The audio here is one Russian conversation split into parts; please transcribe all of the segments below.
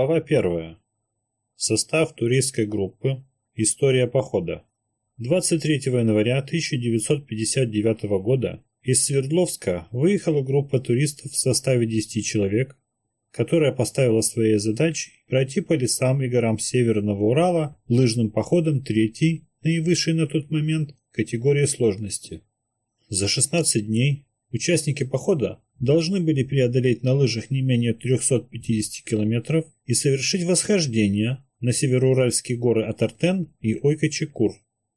Глава 1. Состав туристской группы. История похода. 23 января 1959 года из Свердловска выехала группа туристов в составе 10 человек, которая поставила своей задачей пройти по лесам и горам Северного Урала лыжным походом третьей, наивысшей на тот момент, категории сложности. За 16 дней участники похода должны были преодолеть на лыжах не менее 350 километров и совершить восхождение на североуральские горы Атартен и Ойка-Чекур.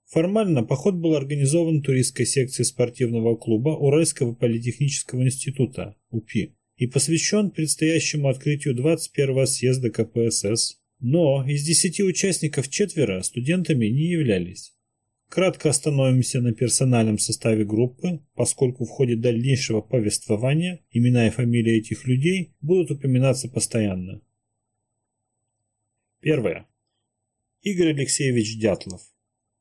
Формально поход был организован туристской секцией спортивного клуба Уральского политехнического института УПИ и посвящен предстоящему открытию 21-го съезда КПСС, но из 10 участников четверо студентами не являлись. Кратко остановимся на персональном составе группы, поскольку в ходе дальнейшего повествования имена и фамилии этих людей будут упоминаться постоянно. Первое. Игорь Алексеевич Дятлов.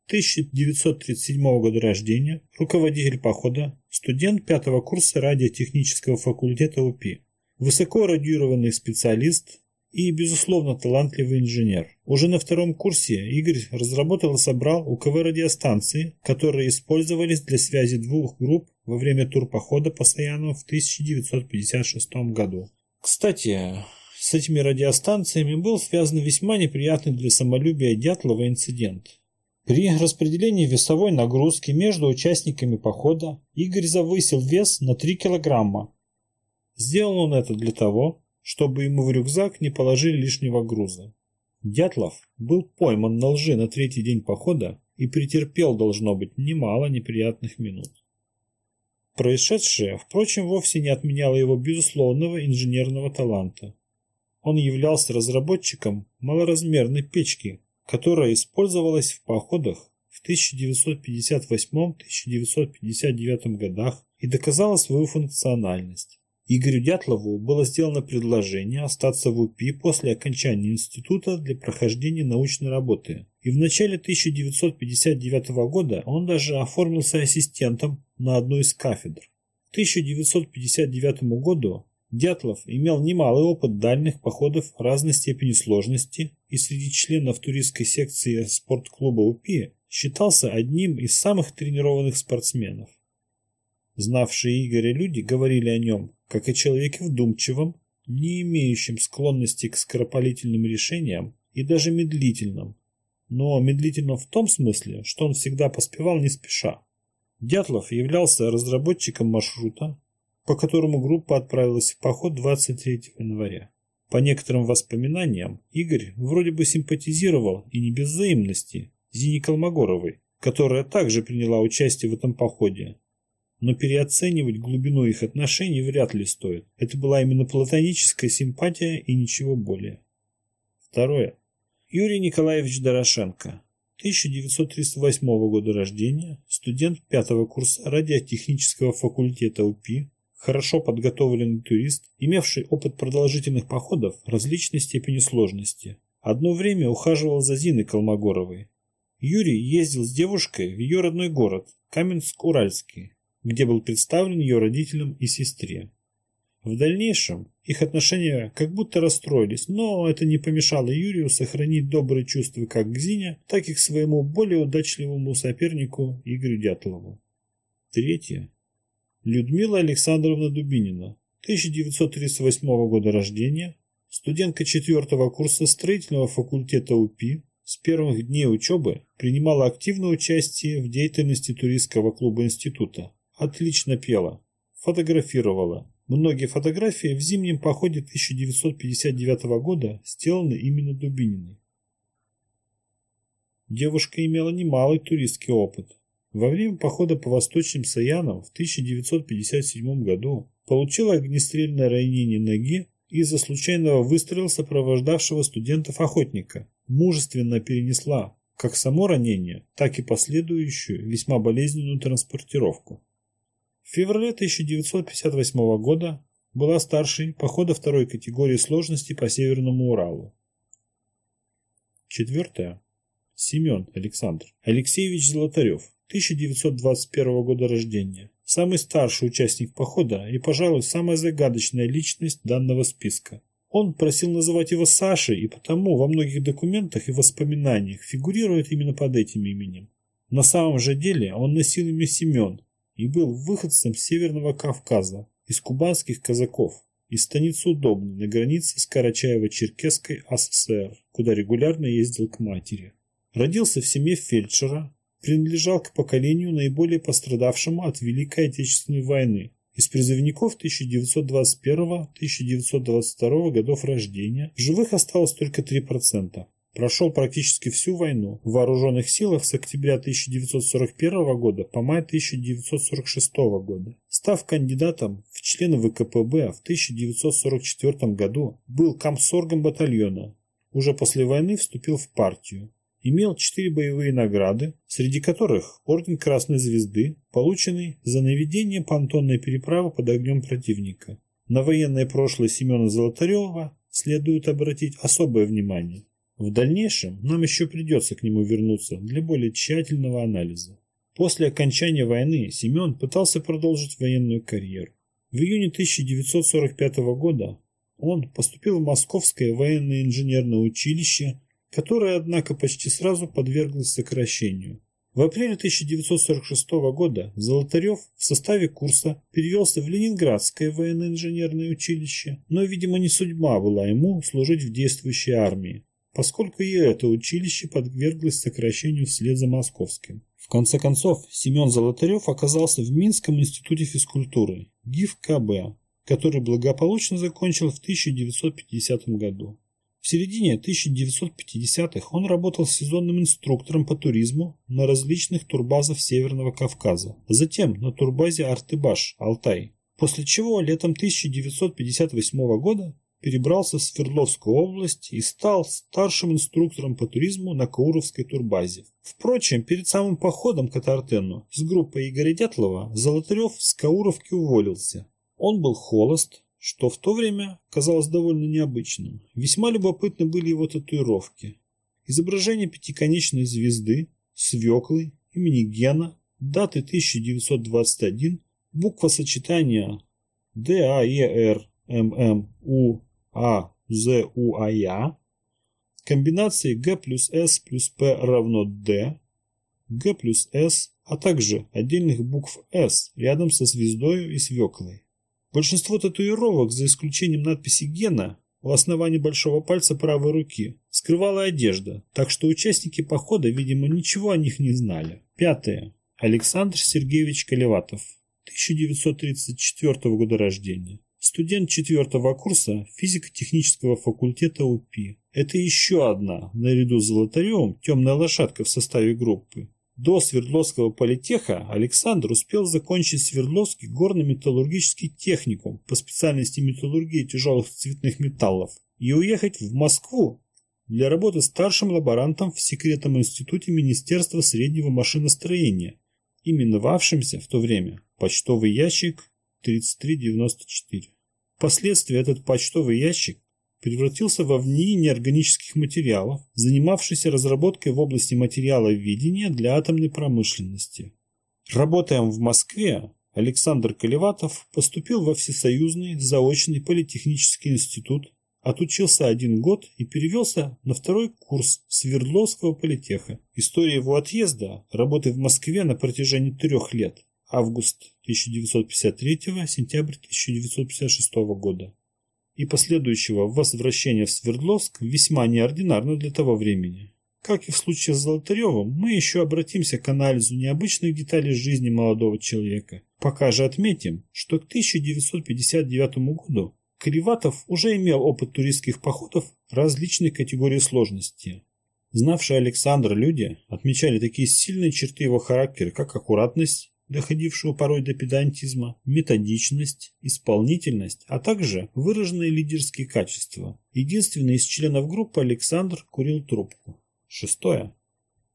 1937 года рождения, руководитель похода, студент пятого курса радиотехнического факультета УПИ, высоко радиированный специалист, и, безусловно, талантливый инженер. Уже на втором курсе Игорь разработал и собрал УКВ радиостанции, которые использовались для связи двух групп во время турпохода по Саяну в 1956 году. Кстати, с этими радиостанциями был связан весьма неприятный для самолюбия Дятлова инцидент. При распределении весовой нагрузки между участниками похода Игорь завысил вес на 3 килограмма. Сделал он это для того, чтобы ему в рюкзак не положили лишнего груза. Дятлов был пойман на лжи на третий день похода и претерпел, должно быть, немало неприятных минут. Происшедшее, впрочем, вовсе не отменяло его безусловного инженерного таланта. Он являлся разработчиком малоразмерной печки, которая использовалась в походах в 1958-1959 годах и доказала свою функциональность. Игорю Дятлову было сделано предложение остаться в УПИ после окончания института для прохождения научной работы. И в начале 1959 года он даже оформился ассистентом на одну из кафедр. К 1959 году Дятлов имел немалый опыт дальних походов разной степени сложности и среди членов туристской секции спортклуба УПИ считался одним из самых тренированных спортсменов. Знавшие Игоря люди говорили о нем как о человеке вдумчивом, не имеющем склонности к скоропалительным решениям и даже медлительном, но медлительном в том смысле, что он всегда поспевал не спеша. Дятлов являлся разработчиком маршрута, по которому группа отправилась в поход 23 января. По некоторым воспоминаниям, Игорь вроде бы симпатизировал и не без взаимности Зине Колмогоровой, которая также приняла участие в этом походе, но переоценивать глубину их отношений вряд ли стоит. Это была именно платоническая симпатия и ничего более. Второе. Юрий Николаевич Дорошенко. 1938 года рождения, студент пятого курса радиотехнического факультета УПИ, хорошо подготовленный турист, имевший опыт продолжительных походов различной степени сложности. Одно время ухаживал за Зиной Колмогоровой. Юрий ездил с девушкой в ее родной город, Каменск-Уральский, где был представлен ее родителям и сестре. В дальнейшем их отношения как будто расстроились, но это не помешало Юрию сохранить добрые чувства как к Зине, так и к своему более удачливому сопернику Игорю Дятлову. Третье. Людмила Александровна Дубинина, 1938 года рождения, студентка четвертого курса строительного факультета УПИ, с первых дней учебы принимала активное участие в деятельности туристского клуба института. Отлично пела. Фотографировала. Многие фотографии в зимнем походе 1959 года сделаны именно Дубининой. Девушка имела немалый туристский опыт. Во время похода по восточным Саянам в 1957 году получила огнестрельное ранение ноги из-за случайного выстрела сопровождавшего студентов-охотника. Мужественно перенесла как само ранение, так и последующую весьма болезненную транспортировку. В феврале 1958 года была старшей похода второй категории сложности по Северному Уралу. Четвертое. Семен Александр Алексеевич Золотарев, 1921 года рождения. Самый старший участник похода и, пожалуй, самая загадочная личность данного списка. Он просил называть его Сашей, и потому во многих документах и воспоминаниях фигурирует именно под этим именем. На самом же деле он носил имя Семен и был выходцем Северного Кавказа, из кубанских казаков, из станицы Удобной на границе с Карачаево-Черкесской АССР, куда регулярно ездил к матери. Родился в семье фельдшера, принадлежал к поколению наиболее пострадавшему от Великой Отечественной войны, из призывников 1921-1922 годов рождения в живых осталось только 3%. Прошел практически всю войну в вооруженных силах с октября 1941 года по май 1946 года. Став кандидатом в члены ВКПБ в 1944 году, был комсоргом батальона. Уже после войны вступил в партию имел четыре боевые награды, среди которых Орден Красной Звезды, полученный за наведение понтонной переправы под огнем противника. На военное прошлое Семена Золотарева следует обратить особое внимание. В дальнейшем нам еще придется к нему вернуться для более тщательного анализа. После окончания войны Семен пытался продолжить военную карьеру. В июне 1945 года он поступил в Московское военное инженерное училище которая, однако, почти сразу подверглась сокращению. В апреле 1946 года Золотарев в составе курса перевелся в Ленинградское военно-инженерное училище, но, видимо, не судьба была ему служить в действующей армии, поскольку и это училище подверглось сокращению вслед за московским. В конце концов, Семен Золотарев оказался в Минском институте физкультуры, ГИФ-КБ, который благополучно закончил в 1950 году. В середине 1950-х он работал сезонным инструктором по туризму на различных турбазах Северного Кавказа, затем на турбазе Артыбаш, Алтай, после чего летом 1958 года перебрался в Свердловскую область и стал старшим инструктором по туризму на Кауровской турбазе. Впрочем, перед самым походом к Атартену с группой Игоря Дятлова Золотарев с Кауровки уволился. Он был холост, что в то время казалось довольно необычным. Весьма любопытны были его татуировки. Изображение пятиконечной звезды, свеклы, имени Гена, даты 1921, буква сочетания Д А Е Р М М У А З У А Я, комбинации Г плюс С плюс П равно Д, Г плюс С, а также отдельных букв С рядом со звездой и свеклой. Большинство татуировок, за исключением надписи «Гена», у основания большого пальца правой руки скрывала одежда, так что участники похода, видимо, ничего о них не знали. Пятое. Александр Сергеевич Колеватов, 1934 года рождения. Студент четвертого курса физико-технического факультета УПИ. Это еще одна, наряду с Золотаревым, темная лошадка в составе группы. До Свердловского политеха Александр успел закончить Свердловский горно-металлургический техникум по специальности металлургии тяжелых цветных металлов и уехать в Москву для работы старшим лаборантом в секретном институте Министерства среднего машиностроения, именовавшимся в то время почтовый ящик 3394. Впоследствии этот почтовый ящик превратился во ВНИИ неорганических материалов, занимавшийся разработкой в области материаловедения для атомной промышленности. Работая в Москве, Александр Колеватов поступил во Всесоюзный заочный политехнический институт, отучился один год и перевелся на второй курс Свердловского политеха. История его отъезда, работы в Москве на протяжении трех лет, август 1953 сентябрь 1956 года и последующего возвращения в Свердловск весьма неординарно для того времени. Как и в случае с Золотаревым, мы еще обратимся к анализу необычных деталей жизни молодого человека. Пока же отметим, что к 1959 году Криватов уже имел опыт туристских походов различной категории сложности. Знавшие Александра люди отмечали такие сильные черты его характера, как аккуратность, доходившего порой до педантизма, методичность, исполнительность, а также выраженные лидерские качества. Единственный из членов группы Александр курил трубку. Шестое.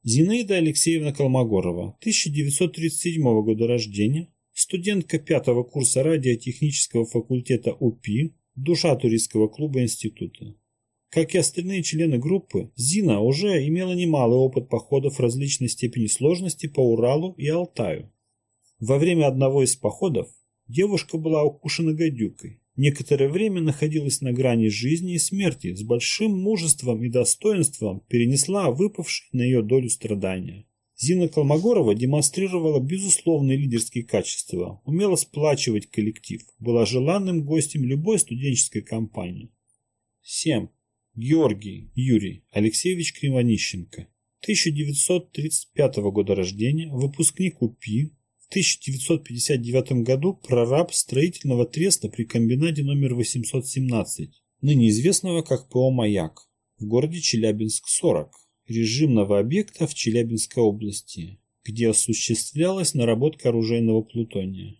Зинаида Алексеевна Колмогорова, 1937 года рождения, студентка пятого курса радиотехнического факультета УПИ, душа туристского клуба института. Как и остальные члены группы, Зина уже имела немалый опыт походов различной степени сложности по Уралу и Алтаю. Во время одного из походов девушка была укушена гадюкой. некоторое время находилась на грани жизни и смерти, с большим мужеством и достоинством перенесла выпавшие на ее долю страдания. Зина Колмогорова демонстрировала безусловные лидерские качества, умела сплачивать коллектив, была желанным гостем любой студенческой компании. 7. Георгий Юрий Алексеевич Кривонищенко. 1935 года рождения, выпускник УПИ, 1959 году прораб строительного треста при комбинате номер 817, ныне известного как ПО «Маяк», в городе Челябинск-40, режимного объекта в Челябинской области, где осуществлялась наработка оружейного плутония.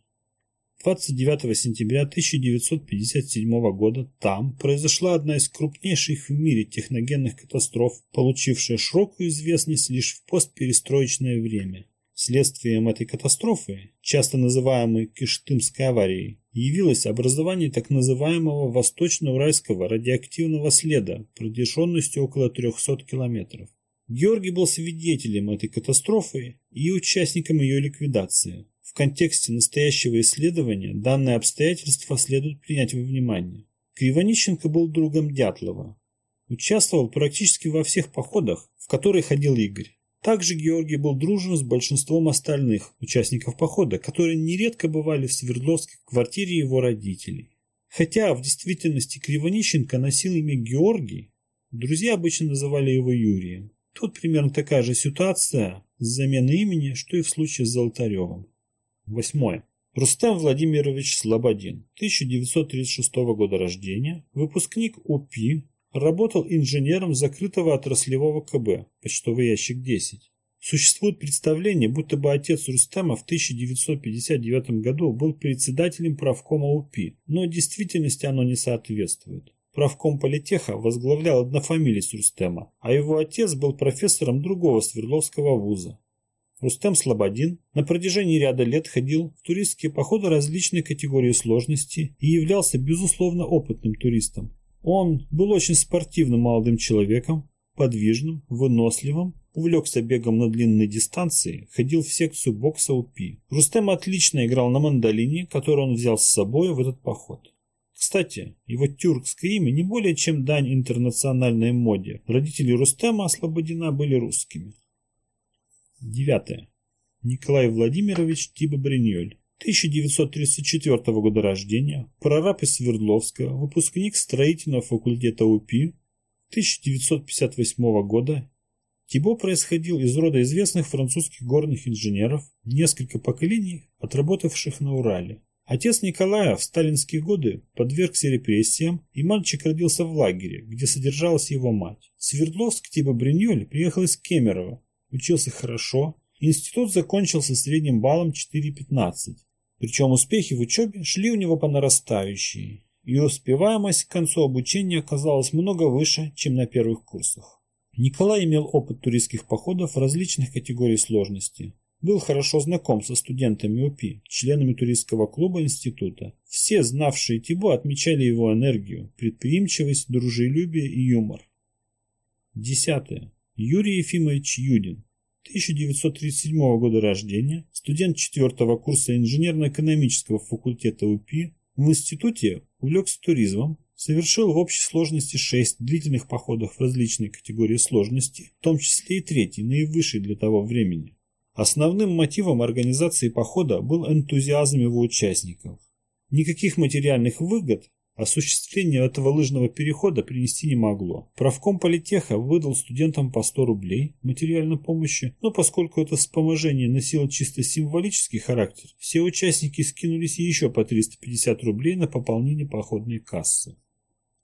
29 сентября 1957 года там произошла одна из крупнейших в мире техногенных катастроф, получившая широкую известность лишь в постперестроечное время. Следствием этой катастрофы, часто называемой Киштымской аварией, явилось образование так называемого Восточно-Уральского радиоактивного следа протяженностью около 300 километров. Георгий был свидетелем этой катастрофы и участником ее ликвидации. В контексте настоящего исследования данное обстоятельство следует принять во внимание. Кривонищенко был другом Дятлова. Участвовал практически во всех походах, в которые ходил Игорь. Также Георгий был дружен с большинством остальных участников похода, которые нередко бывали в Свердловске в квартире его родителей. Хотя в действительности Кривонищенко носил имя Георгий, друзья обычно называли его Юрием. Тут примерно такая же ситуация с заменой имени, что и в случае с Золотаревым. Восьмое. Рустам Владимирович Слободин, 1936 года рождения, выпускник УПИ, Работал инженером закрытого отраслевого КБ, почтовый ящик 10. Существует представление, будто бы отец Рустама в 1959 году был председателем правкома УПИ, но действительности оно не соответствует. Правком политеха возглавлял однофамилец Рустема, а его отец был профессором другого Свердловского вуза. Рустем Слободин на протяжении ряда лет ходил в туристские походы различной категории сложности и являлся безусловно опытным туристом, он был очень спортивным молодым человеком, подвижным, выносливым, увлекся бегом на длинной дистанции, ходил в секцию бокса УПИ. Рустем отлично играл на мандолине, которую он взял с собой в этот поход. Кстати, его тюркское имя не более чем дань интернациональной моде. Родители Рустема Слободина были русскими. Девятое. Николай Владимирович Тиба-Бриньоль. 1934 года рождения, прораб из Свердловска, выпускник строительного факультета УПИ, 1958 года. Тибо происходил из рода известных французских горных инженеров, несколько поколений, отработавших на Урале. Отец Николая в сталинские годы подвергся репрессиям, и мальчик родился в лагере, где содержалась его мать. Свердловск Тиба Бриньоль приехал из Кемерово, учился хорошо, институт закончился средним баллом 4,15. Причем успехи в учебе шли у него по нарастающей, и успеваемость к концу обучения оказалась много выше, чем на первых курсах. Николай имел опыт туристских походов различных категорий сложности. Был хорошо знаком со студентами УПИ, членами туристского клуба института. Все, знавшие Тибо, отмечали его энергию, предприимчивость, дружелюбие и юмор. Десятое. Юрий Ефимович Юдин. 1937 года рождения, студент 4 курса инженерно-экономического факультета УПИ, в институте увлекся туризмом, совершил в общей сложности 6 длительных походов в различные категории сложности, в том числе и третий, наивысший для того времени. Основным мотивом организации похода был энтузиазм его участников. Никаких материальных выгод Осуществление этого лыжного перехода принести не могло. Правком политеха выдал студентам по 100 рублей материальной помощи, но поскольку это вспоможение носило чисто символический характер, все участники скинулись еще по 350 рублей на пополнение походной кассы.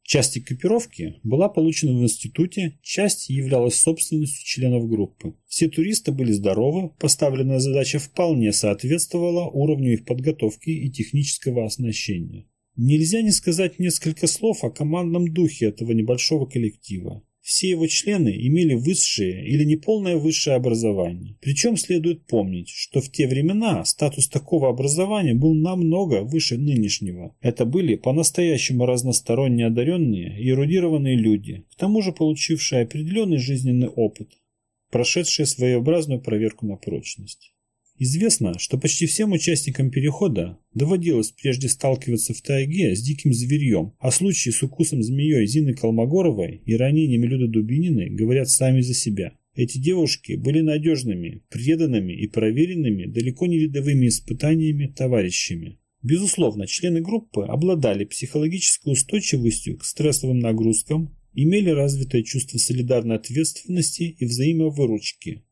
Часть экипировки была получена в институте, часть являлась собственностью членов группы. Все туристы были здоровы, поставленная задача вполне соответствовала уровню их подготовки и технического оснащения. Нельзя не сказать несколько слов о командном духе этого небольшого коллектива. Все его члены имели высшее или неполное высшее образование. Причем следует помнить, что в те времена статус такого образования был намного выше нынешнего. Это были по-настоящему разносторонне одаренные и эрудированные люди, к тому же получившие определенный жизненный опыт, прошедшие своеобразную проверку на прочность. Известно, что почти всем участникам перехода доводилось прежде сталкиваться в тайге с диким зверьем, а случаи с укусом змеей Зины Колмогоровой и ранениями Люды Дубининой говорят сами за себя. Эти девушки были надежными, преданными и проверенными далеко не рядовыми испытаниями товарищами. Безусловно, члены группы обладали психологической устойчивостью к стрессовым нагрузкам, имели развитое чувство солидарной ответственности и взаимовыручки.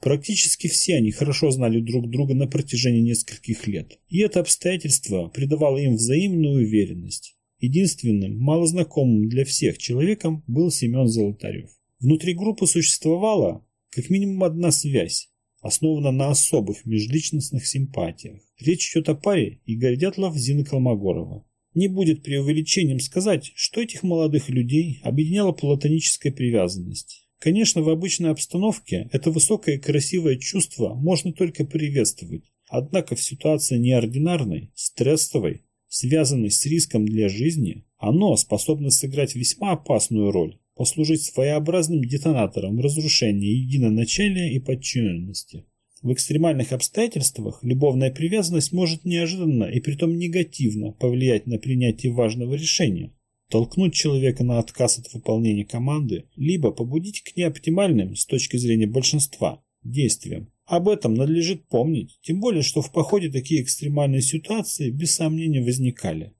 Практически все они хорошо знали друг друга на протяжении нескольких лет, и это обстоятельство придавало им взаимную уверенность. Единственным, малознакомым для всех человеком был Семен Золотарев. Внутри группы существовала как минимум одна связь, основана на особых межличностных симпатиях. Речь идет о паре Игорь Дятлов-Зина Колмогорова. Не будет преувеличением сказать, что этих молодых людей объединяла платоническая привязанность. Конечно, в обычной обстановке это высокое и красивое чувство можно только приветствовать. Однако в ситуации неординарной, стрессовой, связанной с риском для жизни, оно способно сыграть весьма опасную роль, послужить своеобразным детонатором разрушения единоначалия и подчиненности. В экстремальных обстоятельствах любовная привязанность может неожиданно и притом негативно повлиять на принятие важного решения, толкнуть человека на отказ от выполнения команды, либо побудить к неоптимальным с точки зрения большинства действиям. Об этом надлежит помнить, тем более, что в походе такие экстремальные ситуации без сомнения возникали.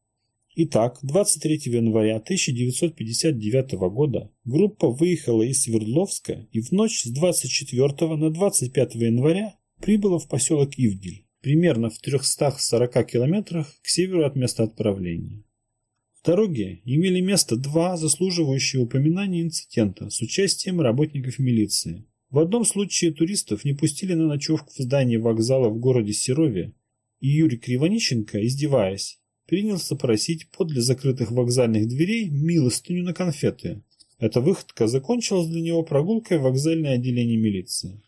Итак, 23 января 1959 года группа выехала из Свердловска и в ночь с 24 на 25 января прибыла в поселок Ивдель, примерно в 340 километрах к северу от места отправления. В дороге имели место два заслуживающие упоминания инцидента с участием работников милиции. В одном случае туристов не пустили на ночевку в здание вокзала в городе Серове, и Юрий Кривониченко, издеваясь, принялся просить подле закрытых вокзальных дверей милостыню на конфеты. Эта выходка закончилась для него прогулкой в вокзальное отделение милиции.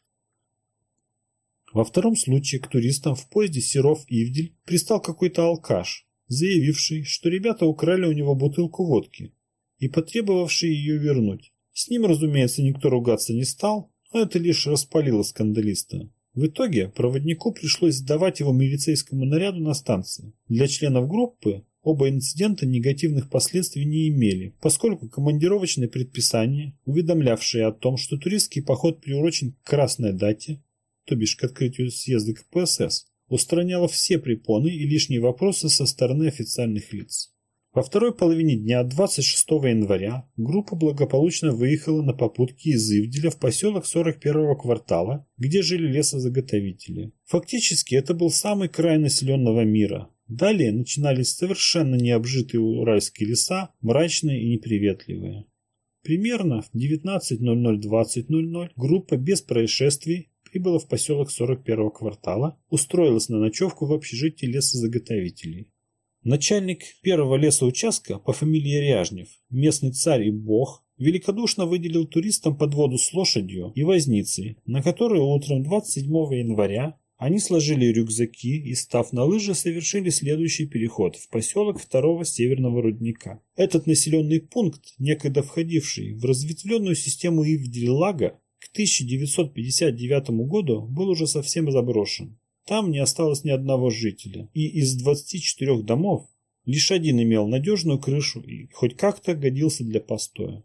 Во втором случае к туристам в поезде Серов-Ивдель пристал какой-то алкаш, заявивший, что ребята украли у него бутылку водки и потребовавший ее вернуть. С ним, разумеется, никто ругаться не стал, но это лишь распалило скандалиста. В итоге проводнику пришлось сдавать его милицейскому наряду на станции. Для членов группы оба инцидента негативных последствий не имели, поскольку командировочные предписания, уведомлявшие о том, что туристский поход приурочен к красной дате, то бишь к открытию съезда КПСС, устраняла все препоны и лишние вопросы со стороны официальных лиц. Во второй половине дня 26 января группа благополучно выехала на попутке из Ивделя в поселок 41-го квартала, где жили лесозаготовители. Фактически это был самый край населенного мира. Далее начинались совершенно необжитые уральские леса, мрачные и неприветливые. Примерно в 19.00-20.00 группа без происшествий прибыла в поселок 41-го квартала, устроилась на ночевку в общежитии лесозаготовителей. Начальник первого лесоучастка по фамилии Ряжнев, местный царь и бог, великодушно выделил туристам подводу с лошадью и возницей, на которой утром 27 января они сложили рюкзаки и, став на лыжи, совершили следующий переход в поселок второго северного рудника. Этот населенный пункт, некогда входивший в разветвленную систему Ивдель-Лага, к 1959 году был уже совсем заброшен. Там не осталось ни одного жителя, и из 24 домов лишь один имел надежную крышу и хоть как-то годился для постоя.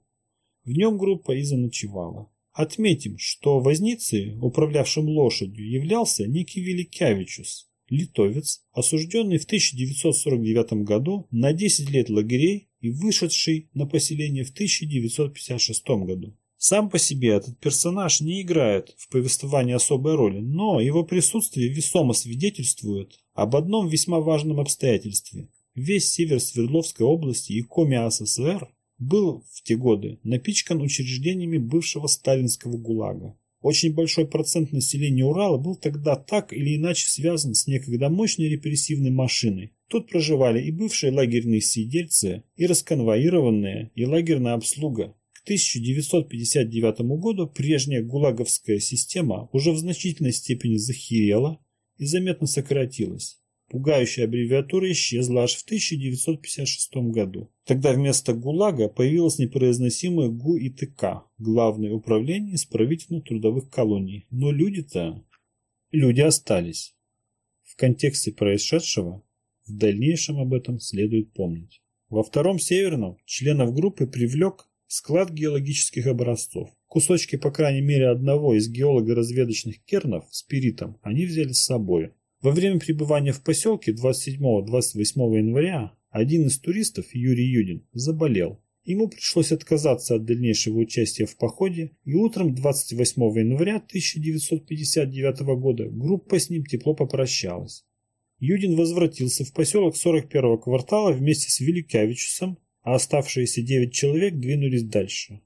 В нем группа и заночевала. Отметим, что возницей, управлявшим лошадью, являлся некий Великявичус, литовец, осужденный в 1949 году на 10 лет лагерей и вышедший на поселение в 1956 году. Сам по себе этот персонаж не играет в повествовании особой роли, но его присутствие весомо свидетельствует об одном весьма важном обстоятельстве. Весь север Свердловской области и Коми СССР был в те годы напичкан учреждениями бывшего сталинского ГУЛАГа. Очень большой процент населения Урала был тогда так или иначе связан с некогда мощной репрессивной машиной. Тут проживали и бывшие лагерные сидельцы, и расконвоированные, и лагерная обслуга. 1959 году прежняя гулаговская система уже в значительной степени захерела и заметно сократилась. Пугающая аббревиатура исчезла аж в 1956 году. Тогда вместо ГУЛАГа появилось непроизносимое ГУИТК – Главное управление исправительно-трудовых колоний. Но люди-то... люди остались. В контексте происшедшего в дальнейшем об этом следует помнить. Во втором северном членов группы привлек склад геологических образцов. Кусочки, по крайней мере, одного из геолого-разведочных кернов спиритом они взяли с собой. Во время пребывания в поселке 27-28 января один из туристов, Юрий Юдин, заболел. Ему пришлось отказаться от дальнейшего участия в походе, и утром 28 января 1959 года группа с ним тепло попрощалась. Юдин возвратился в поселок 41-го квартала вместе с Великявичусом, а оставшиеся 9 человек двинулись дальше.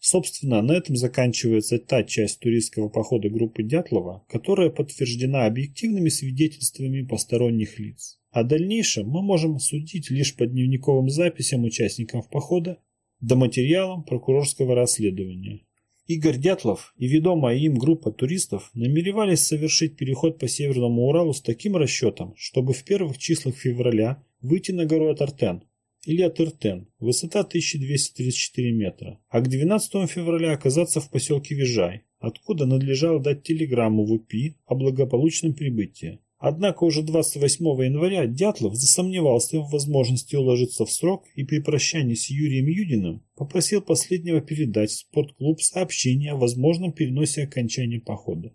Собственно, на этом заканчивается та часть туристского похода группы Дятлова, которая подтверждена объективными свидетельствами посторонних лиц. О дальнейшем мы можем судить лишь по дневниковым записям участников похода до материалам прокурорского расследования. Игорь Дятлов и ведомая им группа туристов намеревались совершить переход по Северному Уралу с таким расчетом, чтобы в первых числах февраля выйти на гору Атартен, или Атыртен, высота 1234 метра, а к 12 февраля оказаться в поселке Вижай, откуда надлежало дать телеграмму в УПИ о благополучном прибытии. Однако уже 28 января Дятлов засомневался в возможности уложиться в срок и при прощании с Юрием Юдиным попросил последнего передать в спортклуб сообщение о возможном переносе окончания похода.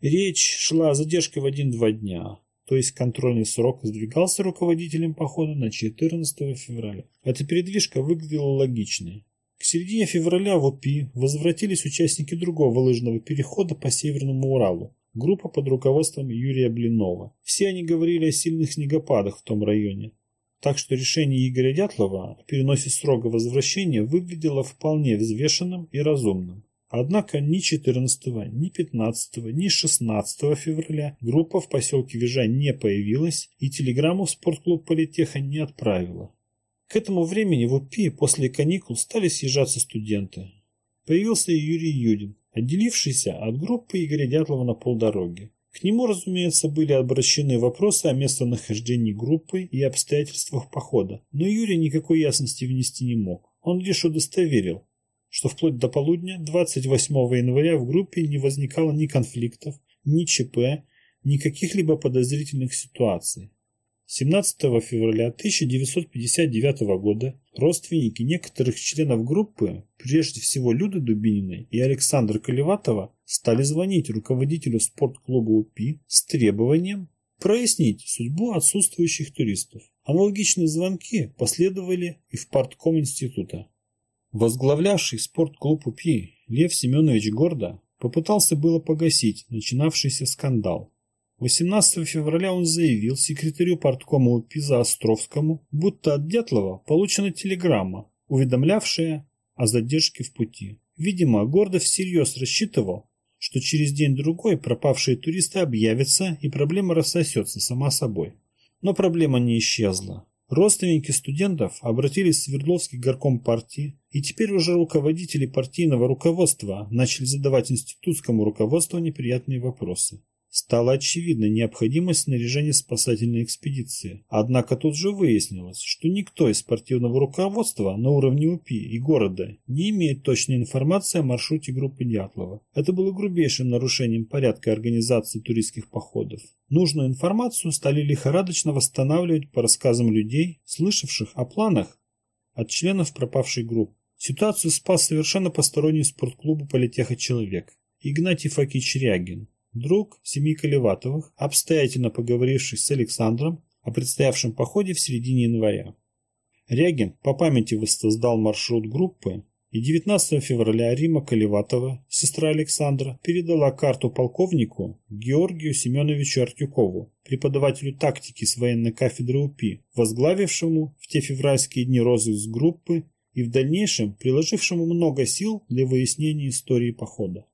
Речь шла о задержке в один-два дня то есть контрольный срок сдвигался руководителем похода на 14 февраля. Эта передвижка выглядела логичной. К середине февраля в ОПИ возвратились участники другого лыжного перехода по Северному Уралу, группа под руководством Юрия Блинова. Все они говорили о сильных снегопадах в том районе. Так что решение Игоря Дятлова о переносе срока возвращения выглядело вполне взвешенным и разумным. Однако ни 14, ни 15, ни 16 февраля группа в поселке Вижа не появилась и телеграмму в спортклуб Политеха не отправила. К этому времени в УПИ после каникул стали съезжаться студенты. Появился и Юрий Юдин, отделившийся от группы Игоря Дятлова на полдороги. К нему, разумеется, были обращены вопросы о местонахождении группы и обстоятельствах похода, но Юрий никакой ясности внести не мог. Он лишь удостоверил, что вплоть до полудня 28 января в группе не возникало ни конфликтов, ни ЧП, ни каких-либо подозрительных ситуаций. 17 февраля 1959 года родственники некоторых членов группы, прежде всего Люды Дубининой и Александра Колеватова, стали звонить руководителю спортклуба УПИ с требованием прояснить судьбу отсутствующих туристов. Аналогичные звонки последовали и в партком института. Возглавлявший спортклуб УПИ Лев Семенович Гордо попытался было погасить начинавшийся скандал. 18 февраля он заявил секретарю парткома УПИ Заостровскому, будто от Дятлова получена телеграмма, уведомлявшая о задержке в пути. Видимо, Гордо всерьез рассчитывал, что через день-другой пропавшие туристы объявятся и проблема рассосется сама собой. Но проблема не исчезла. Родственники студентов обратились в Свердловский горком партии, и теперь уже руководители партийного руководства начали задавать институтскому руководству неприятные вопросы стала очевидна необходимость снаряжения спасательной экспедиции. Однако тут же выяснилось, что никто из спортивного руководства на уровне УПИ и города не имеет точной информации о маршруте группы Дятлова. Это было грубейшим нарушением порядка организации туристских походов. Нужную информацию стали лихорадочно восстанавливать по рассказам людей, слышавших о планах от членов пропавшей группы. Ситуацию спас совершенно посторонний спортклубу политеха человек – Игнатий Факич Рягин, друг семьи Колеватовых, обстоятельно поговоривший с Александром о предстоявшем походе в середине января. Рягин по памяти воссоздал маршрут группы, и 19 февраля Рима Колеватова, сестра Александра, передала карту полковнику Георгию Семеновичу Артюкову, преподавателю тактики с военной кафедры УПИ, возглавившему в те февральские дни розыск группы и в дальнейшем приложившему много сил для выяснения истории похода.